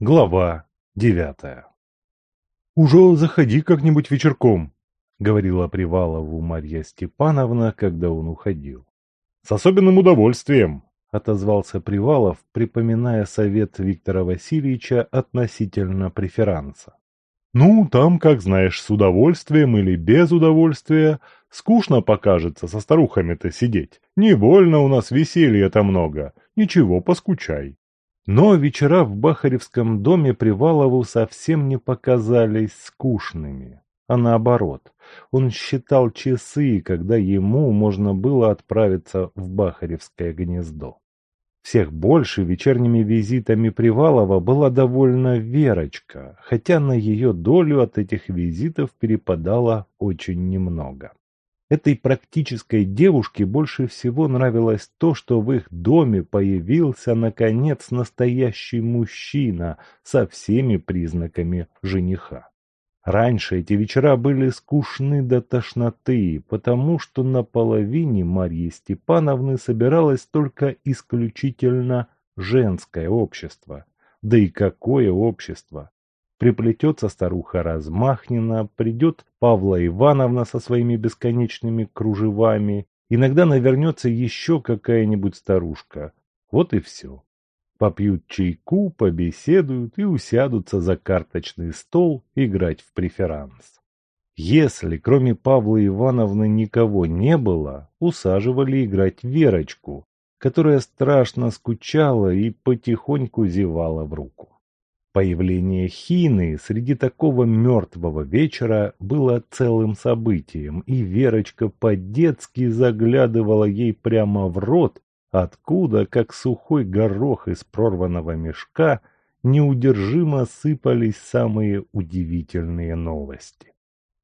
Глава девятая «Уже заходи как-нибудь вечерком», — говорила Привалову Марья Степановна, когда он уходил. «С особенным удовольствием», — отозвался Привалов, припоминая совет Виктора Васильевича относительно преферанса. «Ну, там, как знаешь, с удовольствием или без удовольствия, скучно покажется со старухами-то сидеть. Невольно у нас веселья-то много, ничего, поскучай». Но вечера в Бахаревском доме Привалову совсем не показались скучными, а наоборот. Он считал часы, когда ему можно было отправиться в Бахаревское гнездо. Всех больше вечерними визитами Привалова была довольна Верочка, хотя на ее долю от этих визитов перепадало очень немного. Этой практической девушке больше всего нравилось то, что в их доме появился, наконец, настоящий мужчина со всеми признаками жениха. Раньше эти вечера были скучны до тошноты, потому что на половине Марьи Степановны собиралось только исключительно женское общество. Да и какое общество! Приплетется старуха Размахнина, придет Павла Ивановна со своими бесконечными кружевами, иногда навернется еще какая-нибудь старушка. Вот и все. Попьют чайку, побеседуют и усядутся за карточный стол играть в преферанс. Если кроме Павла Ивановны никого не было, усаживали играть Верочку, которая страшно скучала и потихоньку зевала в руку. Появление Хины среди такого мертвого вечера было целым событием, и Верочка по-детски заглядывала ей прямо в рот, откуда, как сухой горох из прорванного мешка, неудержимо сыпались самые удивительные новости.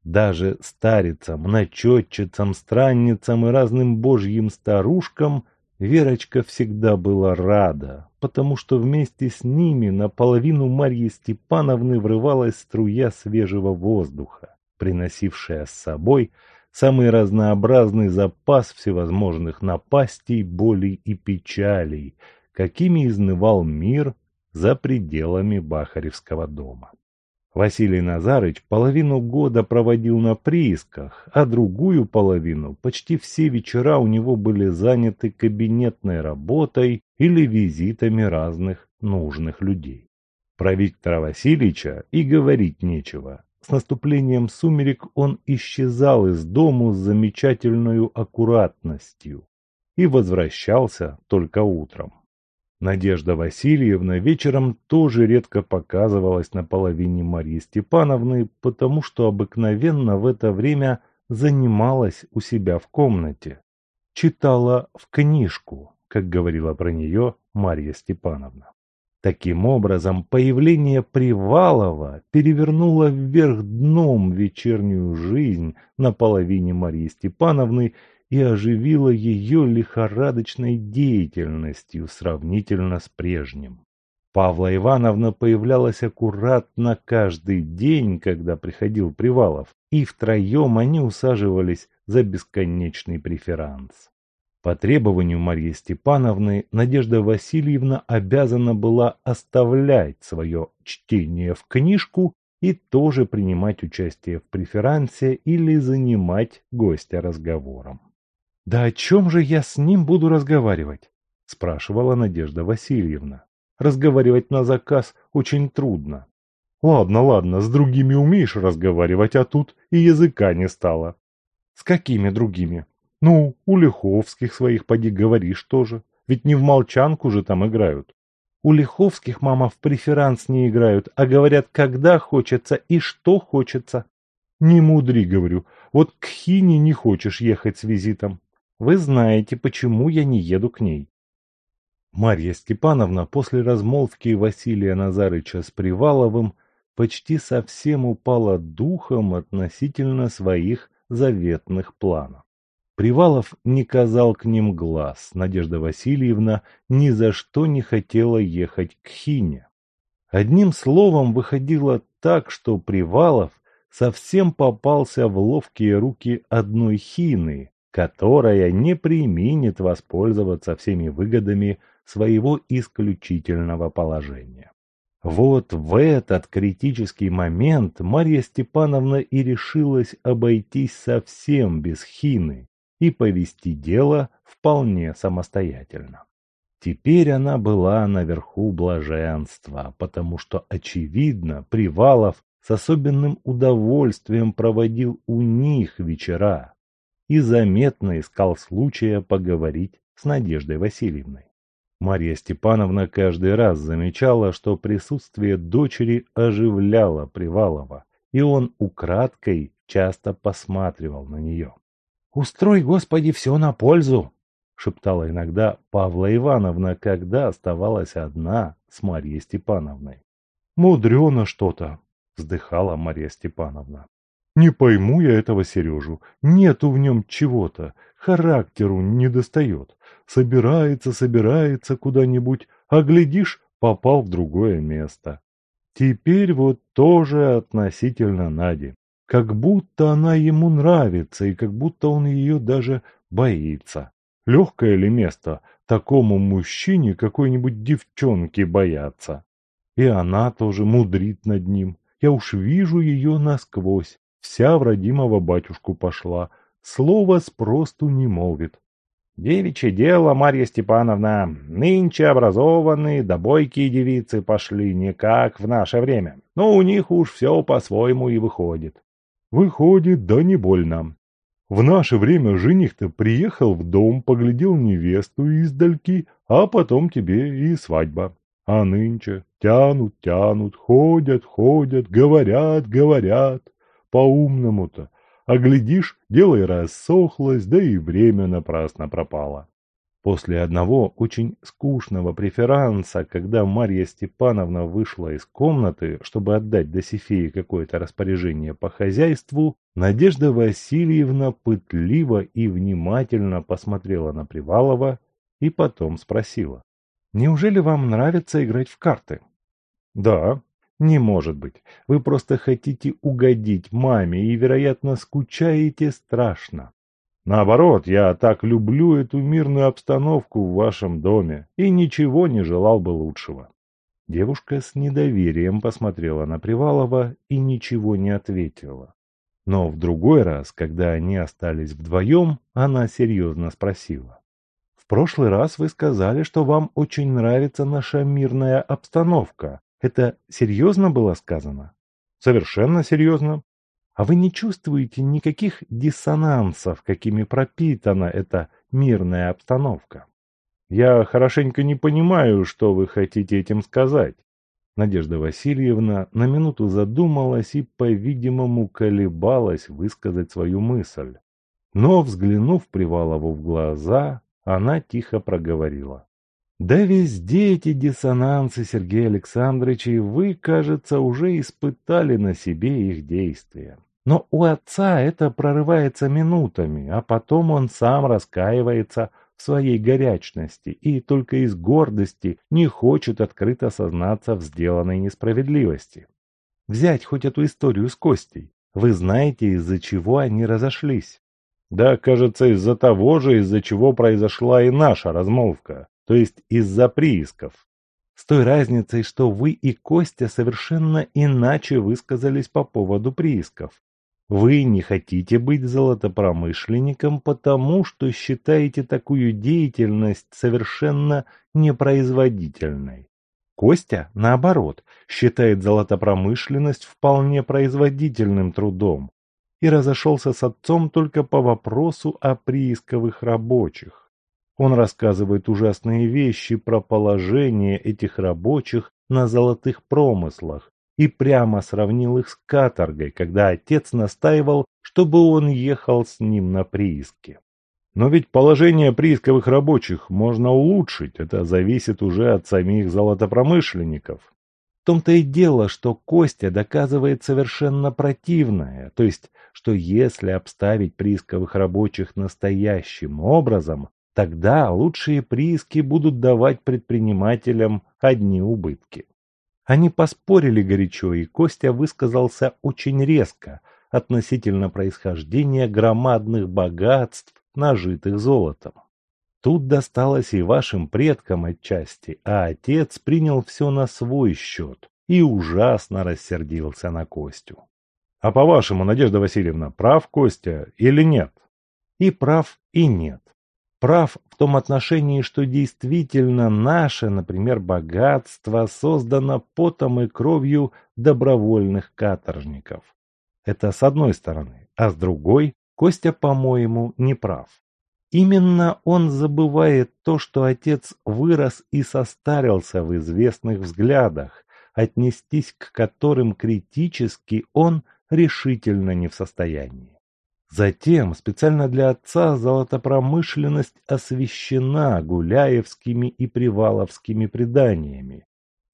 Даже старицам, начетчицам, странницам и разным божьим старушкам Верочка всегда была рада, потому что вместе с ними наполовину Марьи Степановны врывалась струя свежего воздуха, приносившая с собой самый разнообразный запас всевозможных напастей, болей и печалей, какими изнывал мир за пределами Бахаревского дома. Василий Назарыч половину года проводил на приисках, а другую половину почти все вечера у него были заняты кабинетной работой или визитами разных нужных людей. Про Виктора Васильевича и говорить нечего. С наступлением сумерек он исчезал из дому с замечательной аккуратностью и возвращался только утром. Надежда Васильевна вечером тоже редко показывалась на половине Марьи Степановны, потому что обыкновенно в это время занималась у себя в комнате. Читала в книжку, как говорила про нее Марья Степановна. Таким образом, появление Привалова перевернуло вверх дном вечернюю жизнь на половине Марьи Степановны и оживила ее лихорадочной деятельностью сравнительно с прежним. Павла Ивановна появлялась аккуратно каждый день, когда приходил Привалов, и втроем они усаживались за бесконечный преферанс. По требованию Марьи Степановны Надежда Васильевна обязана была оставлять свое чтение в книжку и тоже принимать участие в преферансе или занимать гостя разговором. «Да о чем же я с ним буду разговаривать?» – спрашивала Надежда Васильевна. «Разговаривать на заказ очень трудно». «Ладно, ладно, с другими умеешь разговаривать, а тут и языка не стало». «С какими другими?» «Ну, у Лиховских своих поди говоришь тоже, ведь не в молчанку же там играют». «У Лиховских, мама, в преферанс не играют, а говорят, когда хочется и что хочется». «Не мудри, говорю, вот к Хине не хочешь ехать с визитом, вы знаете, почему я не еду к ней. Марья Степановна после размолвки Василия Назарыча с Приваловым почти совсем упала духом относительно своих заветных планов. Привалов не казал к ним глаз, Надежда Васильевна ни за что не хотела ехать к Хине. Одним словом, выходило так, что Привалов совсем попался в ловкие руки одной Хины, которая не применит воспользоваться всеми выгодами своего исключительного положения. Вот в этот критический момент Марья Степановна и решилась обойтись совсем без хины и повести дело вполне самостоятельно. Теперь она была наверху блаженства, потому что, очевидно, Привалов с особенным удовольствием проводил у них вечера и заметно искал случая поговорить с Надеждой Васильевной. Марья Степановна каждый раз замечала, что присутствие дочери оживляло Привалова, и он украдкой часто посматривал на нее. «Устрой, Господи, все на пользу!» — шептала иногда Павла Ивановна, когда оставалась одна с Марьей Степановной. «Мудрено что-то!» — вздыхала Марья Степановна. «Не пойму я этого Сережу. Нету в нем чего-то. Характеру не достает. Собирается, собирается куда-нибудь, а глядишь, попал в другое место. Теперь вот тоже относительно Нади. Как будто она ему нравится, и как будто он ее даже боится. Легкое ли место такому мужчине какой-нибудь девчонки бояться? И она тоже мудрит над ним. Я уж вижу ее насквозь. Вся в родимого батюшку пошла. Слово спросту не молвит. Девичье дело, Марья Степановна. Нынче образованные, да бойкие девицы пошли не как в наше время. Но у них уж все по-своему и выходит. Выходит, да не больно. В наше время жених-то приехал в дом, поглядел невесту издальки, а потом тебе и свадьба. А нынче тянут, тянут, ходят, ходят, говорят, говорят. По-умному-то. А глядишь, дело и рассохлось, да и время напрасно пропало. После одного очень скучного преферанса, когда Марья Степановна вышла из комнаты, чтобы отдать Досифее какое-то распоряжение по хозяйству, Надежда Васильевна пытливо и внимательно посмотрела на Привалова и потом спросила. «Неужели вам нравится играть в карты?» «Да». «Не может быть. Вы просто хотите угодить маме и, вероятно, скучаете страшно. Наоборот, я так люблю эту мирную обстановку в вашем доме и ничего не желал бы лучшего. Девушка с недоверием посмотрела на Привалова и ничего не ответила. Но в другой раз, когда они остались вдвоем, она серьезно спросила. «В прошлый раз вы сказали, что вам очень нравится наша мирная обстановка. Это серьезно было сказано?» «Совершенно серьезно. А вы не чувствуете никаких диссонансов, какими пропитана эта мирная обстановка? Я хорошенько не понимаю, что вы хотите этим сказать. Надежда Васильевна на минуту задумалась и, по-видимому, колебалась высказать свою мысль. Но, взглянув Привалову в глаза, она тихо проговорила. «Да везде эти диссонансы, Сергей Александрович, и вы, кажется, уже испытали на себе их действия. Но у отца это прорывается минутами, а потом он сам раскаивается в своей горячности и только из гордости не хочет открыто сознаться в сделанной несправедливости. Взять хоть эту историю с Костей. Вы знаете, из-за чего они разошлись. Да, кажется, из-за того же, из-за чего произошла и наша размолвка, то есть из-за приисков. С той разницей, что вы и Костя совершенно иначе высказались по поводу приисков. Вы не хотите быть золотопромышленником, потому что считаете такую деятельность совершенно непроизводительной. Костя, наоборот, считает золотопромышленность вполне производительным трудом и разошелся с отцом только по вопросу о приисковых рабочих. Он рассказывает ужасные вещи про положение этих рабочих на золотых промыслах, и прямо сравнил их с каторгой, когда отец настаивал, чтобы он ехал с ним на прииске. Но ведь положение приисковых рабочих можно улучшить, это зависит уже от самих золотопромышленников. В том-то и дело, что Костя доказывает совершенно противное, то есть, что если обставить приисковых рабочих настоящим образом, тогда лучшие прииски будут давать предпринимателям одни убытки. Они поспорили горячо, и Костя высказался очень резко относительно происхождения громадных богатств, нажитых золотом. Тут досталось и вашим предкам отчасти, а отец принял все на свой счет. и ужасно рассердился на Костю. А по-вашему, Надежда Васильевна, прав Костя или нет? И прав, и нет. Прав в том отношении, что действительно наше, например, богатство создано потом и кровью добровольных каторжников. Это с одной стороны, а с другой Костя, по-моему, не прав. Именно он забывает то, что отец вырос и состарился в известных взглядах, отнестись к которым критически он решительно не в состоянии. Затем специально для отца золотопромышленность освещена гуляевскими и приваловскими преданиями.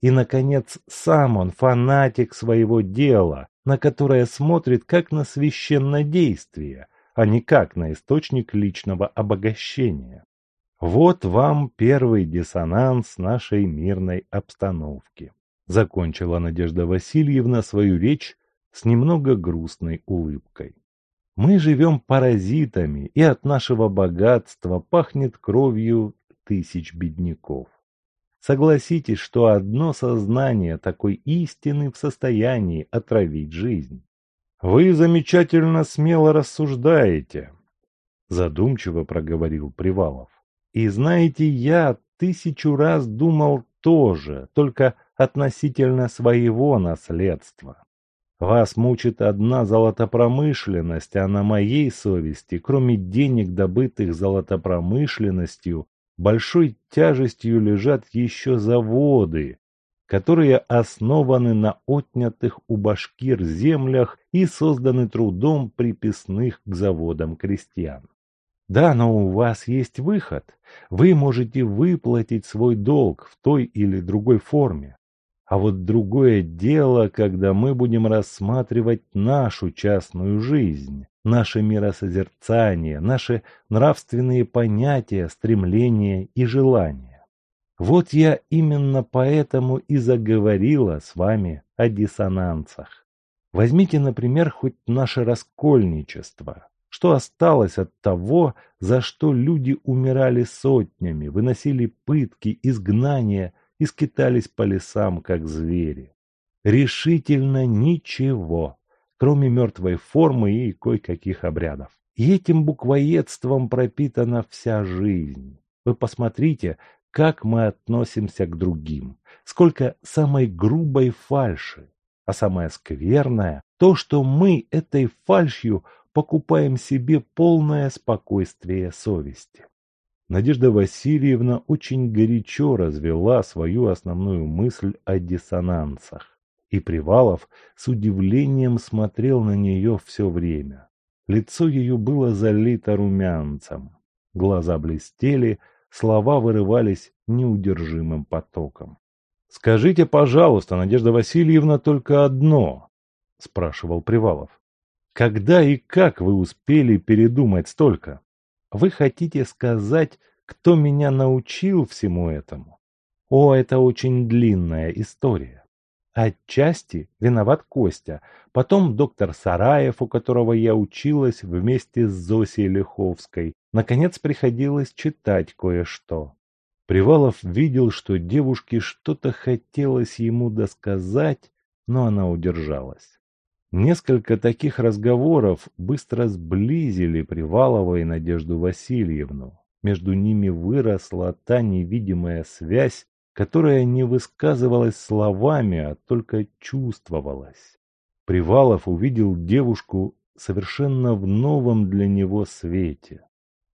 И, наконец, сам он фанатик своего дела, на которое смотрит как на священное действие, а не как на источник личного обогащения. Вот вам первый диссонанс нашей мирной обстановки. Закончила Надежда Васильевна свою речь с немного грустной улыбкой. Мы живем паразитами, и от нашего богатства пахнет кровью тысяч бедняков. Согласитесь, что одно сознание такой истины в состоянии отравить жизнь. Вы замечательно смело рассуждаете, задумчиво проговорил Привалов. И знаете, я тысячу раз думал тоже, только относительно своего наследства. Вас мучит одна золотопромышленность, а на моей совести, кроме денег, добытых золотопромышленностью, большой тяжестью лежат еще заводы, которые основаны на отнятых у башкир землях и созданы трудом приписных к заводам крестьян. Да, но у вас есть выход. Вы можете выплатить свой долг в той или другой форме. А вот другое дело, когда мы будем рассматривать нашу частную жизнь, наше миросозерцание, наши нравственные понятия, стремления и желания. Вот я именно поэтому и заговорила с вами о диссонансах. Возьмите, например, хоть наше раскольничество. Что осталось от того, за что люди умирали сотнями, выносили пытки, изгнания и скитались по лесам, как звери? Решительно ничего, кроме мертвой формы и кое-каких обрядов. И этим буквоедством пропитана вся жизнь. Вы посмотрите, как мы относимся к другим, сколько самой грубой фальши, а самое скверное – то, что мы этой фальшью покупаем себе полное спокойствие совести. Надежда Васильевна очень горячо развела свою основную мысль о диссонансах, и Привалов с удивлением смотрел на нее все время. Лицо ее было залито румянцем, глаза блестели, слова вырывались неудержимым потоком. «Скажите, пожалуйста, Надежда Васильевна, только одно», – спрашивал Привалов. «Когда и как вы успели передумать столько? Вы хотите сказать, кто меня научил всему этому? О, это очень длинная история. Отчасти виноват Костя, потом доктор Сараев, у которого я училась вместе с Зосей Лиховской. Наконец приходилось читать кое-что. Привалов видел, что девушке что-то хотелось ему досказать, но она удержалась. Несколько таких разговоров быстро сблизили Привалова и Надежду Васильевну. Между ними выросла та невидимая связь, которая не высказывалась словами, а только чувствовалась. Привалов увидел девушку совершенно в новом для него свете.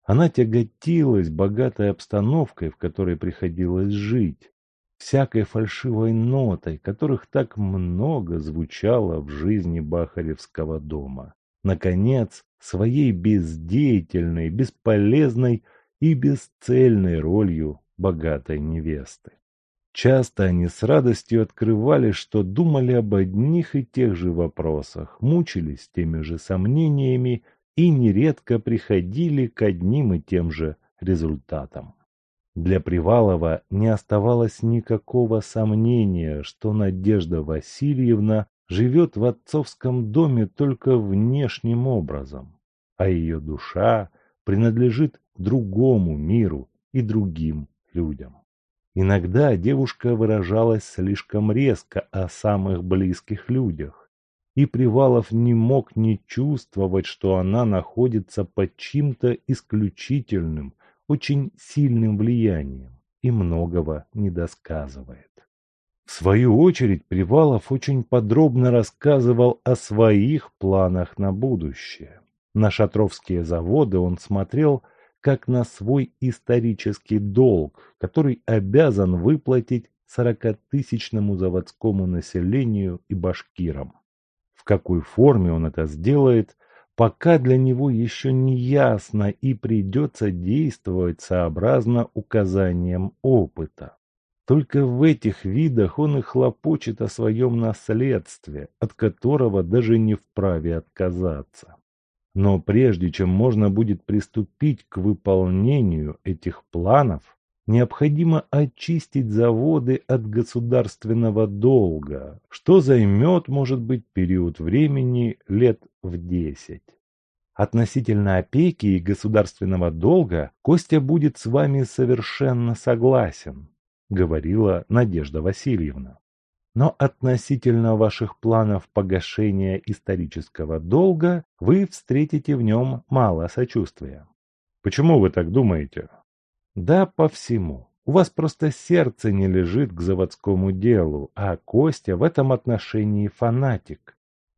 Она тяготилась богатой обстановкой, в которой приходилось жить, всякой фальшивой нотой, которых так много звучало в жизни Бахаревского дома. Наконец, своей бездеятельной, бесполезной и бесцельной ролью богатой невесты. Часто они с радостью открывали, что думали об одних и тех же вопросах, мучились теми же сомнениями и нередко приходили к одним и тем же результатам. Для Привалова не оставалось никакого сомнения, что Надежда Васильевна живет в отцовском доме только внешним образом, а ее душа принадлежит другому миру и другим людям. Иногда девушка выражалась слишком резко о самых близких людях, и Привалов не мог не чувствовать, что она находится под чьим-то исключительным, очень сильным влиянием и многого не досказывает. В свою очередь Привалов очень подробно рассказывал о своих планах на будущее. На шатровские заводы он смотрел как на свой исторический долг, который обязан выплатить сорокатысячному заводскому населению и башкирам. В какой форме он это сделает, пока для него еще не ясно и придется действовать сообразно указаниям опыта. Только в этих видах он и хлопочет о своем наследстве, от которого даже не вправе отказаться. Но прежде чем можно будет приступить к выполнению этих планов, необходимо очистить заводы от государственного долга, что займет, может быть, период времени лет в десять. Относительно опеки и государственного долга Костя будет с вами совершенно согласен, говорила Надежда Васильевна. Но относительно ваших планов погашения исторического долга вы встретите в нем мало сочувствия. Почему вы так думаете? Да, по всему. У вас просто сердце не лежит к заводскому делу, а Костя в этом отношении фанатик.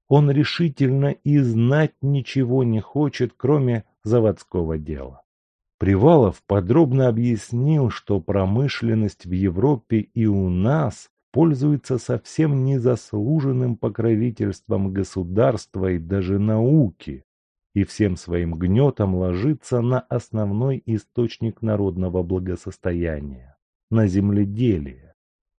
Он решительно и знать ничего не хочет, кроме заводского дела. Привалов подробно объяснил, что промышленность в Европе и у нас пользуется совсем незаслуженным покровительством государства и даже науки, и всем своим гнетом ложится на основной источник народного благосостояния – на земледелие.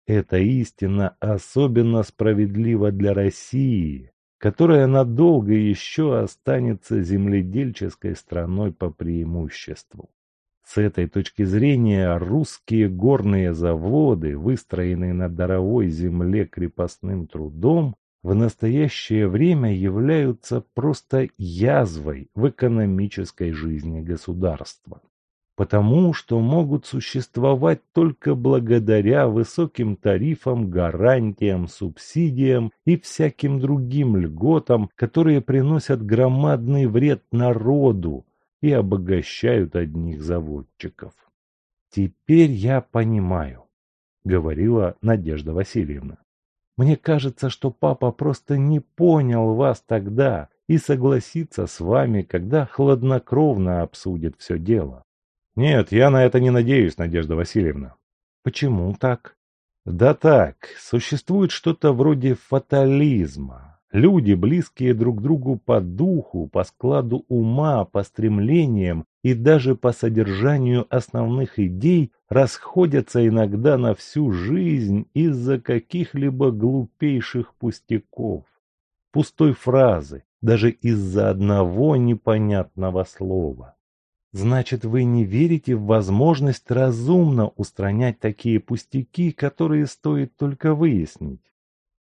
Эта истина особенно справедлива для России, которая надолго еще останется земледельческой страной по преимуществу. С этой точки зрения русские горные заводы, выстроенные на даровой земле крепостным трудом, в настоящее время являются просто язвой в экономической жизни государства. Потому что могут существовать только благодаря высоким тарифам, гарантиям, субсидиям и всяким другим льготам, которые приносят громадный вред народу, и обогащают одних заводчиков. «Теперь я понимаю», — говорила Надежда Васильевна. «Мне кажется, что папа просто не понял вас тогда и согласится с вами, когда хладнокровно обсудит все дело». «Нет, я на это не надеюсь, Надежда Васильевна». «Почему так?» «Да так, существует что-то вроде фатализма, Люди, близкие друг другу по духу, по складу ума, по стремлениям и даже по содержанию основных идей, расходятся иногда на всю жизнь из-за каких-либо глупейших пустяков, пустой фразы, даже из-за одного непонятного слова. Значит, вы не верите в возможность разумно устранять такие пустяки, которые стоит только выяснить?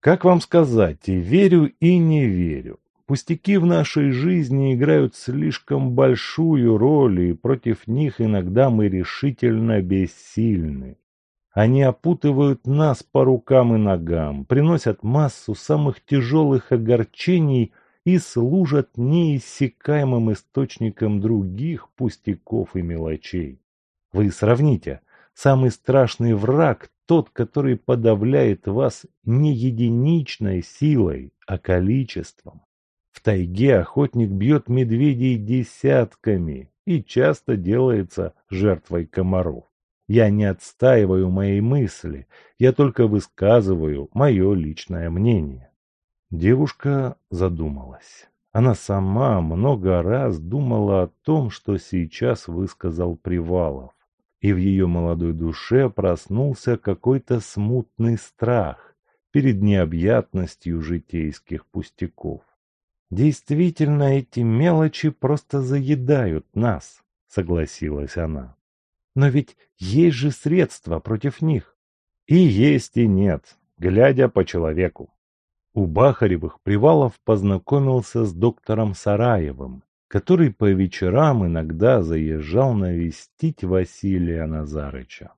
Как вам сказать, и верю, и не верю. Пустяки в нашей жизни играют слишком большую роль, и против них иногда мы решительно бессильны. Они опутывают нас по рукам и ногам, приносят массу самых тяжелых огорчений и служат неиссякаемым источником других пустяков и мелочей. Вы сравните, самый страшный враг тот, который подавляет вас не единичной силой, а количеством. В тайге охотник бьет медведей десятками и часто делается жертвой комаров. Я не отстаиваю моей мысли, я только высказываю мое личное мнение. Девушка задумалась. Она сама много раз думала о том, что сейчас высказал Привалов и в ее молодой душе проснулся какой-то смутный страх перед необъятностью житейских пустяков. Действительно, эти мелочи просто заедают нас, согласилась она. Но ведь есть же средства против них. И есть, и нет, глядя по человеку. У Бахаревых Привалов познакомился с доктором Сараевым, который по вечерам иногда заезжал навестить Василия Назарыча.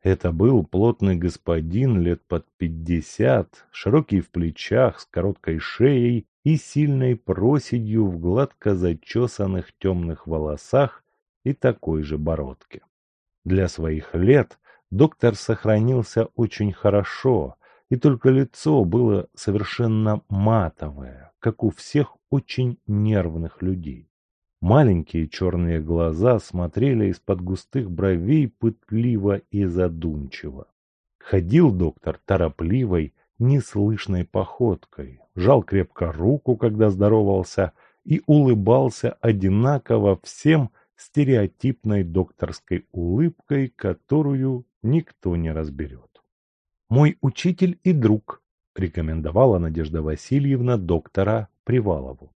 Это был плотный господин лет под пятьдесят, широкий в плечах, с короткой шеей и сильной проседью в гладко зачесанных темных волосах и такой же бородке. Для своих лет доктор сохранился очень хорошо, и только лицо было совершенно матовое, как у всех очень нервных людей. Маленькие черные глаза смотрели из-под густых бровей пытливо и задумчиво. Ходил доктор торопливой, неслышной походкой, жал крепко руку, когда здоровался, и улыбался одинаково всем стереотипной докторской улыбкой, которую никто не разберет. «Мой учитель и друг», – рекомендовала Надежда Васильевна доктора Привалову.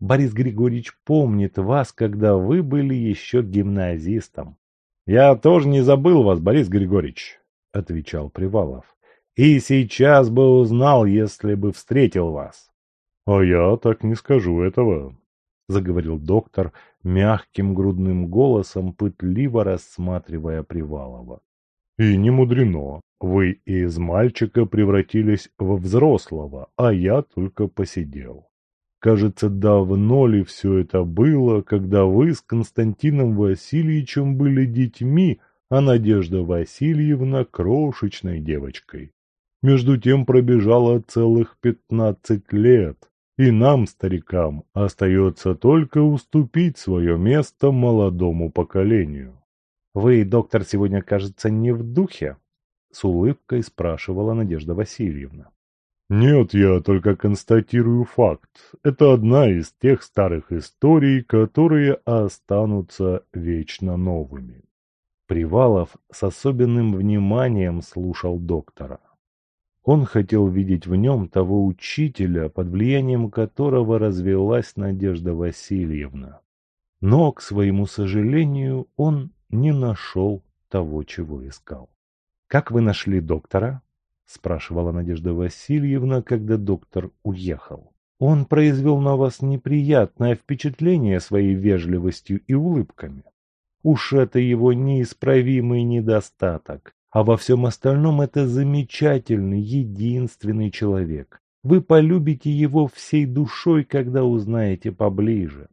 Борис Григорьевич помнит вас, когда вы были еще гимназистом. — Я тоже не забыл вас, Борис Григорьевич, — отвечал Привалов. — И сейчас бы узнал, если бы встретил вас. — А я так не скажу этого, — заговорил доктор мягким грудным голосом, пытливо рассматривая Привалова. — И не мудрено. Вы из мальчика превратились во взрослого, а я только посидел. Кажется, давно ли все это было, когда вы с Константином Васильевичем были детьми, а Надежда Васильевна крошечной девочкой. Между тем пробежало целых пятнадцать лет, и нам, старикам, остается только уступить свое место молодому поколению. «Вы, доктор, сегодня, кажется, не в духе?» — с улыбкой спрашивала Надежда Васильевна. Нет, я только констатирую факт. Это одна из тех старых историй, которые останутся вечно новыми. Привалов с особенным вниманием слушал доктора. Он хотел видеть в нем того учителя, под влиянием которого развелась Надежда Васильевна. Но, к своему сожалению, он не нашел того, чего искал. «Как вы нашли доктора?» — спрашивала Надежда Васильевна, когда доктор уехал. «Он произвел на вас неприятное впечатление своей вежливостью и улыбками. Уж это его неисправимый недостаток, а во всем остальном это замечательный, единственный человек. Вы полюбите его всей душой, когда узнаете поближе.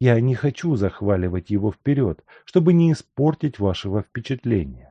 Я не хочу захваливать его вперед, чтобы не испортить вашего впечатления.